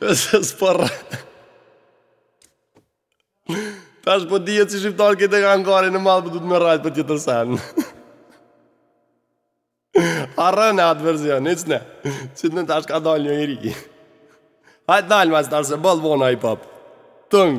Nëse s'po rrë... Tash po dihet qi shqiptarë këtë e ka në kari në madh për po duhet me rrajtë për tjetër sen. Arrën e atë verzion, i cne. Qi tani tash ka dalë një i ri. Hajt dal ma tash se boll vona, pop. Tung.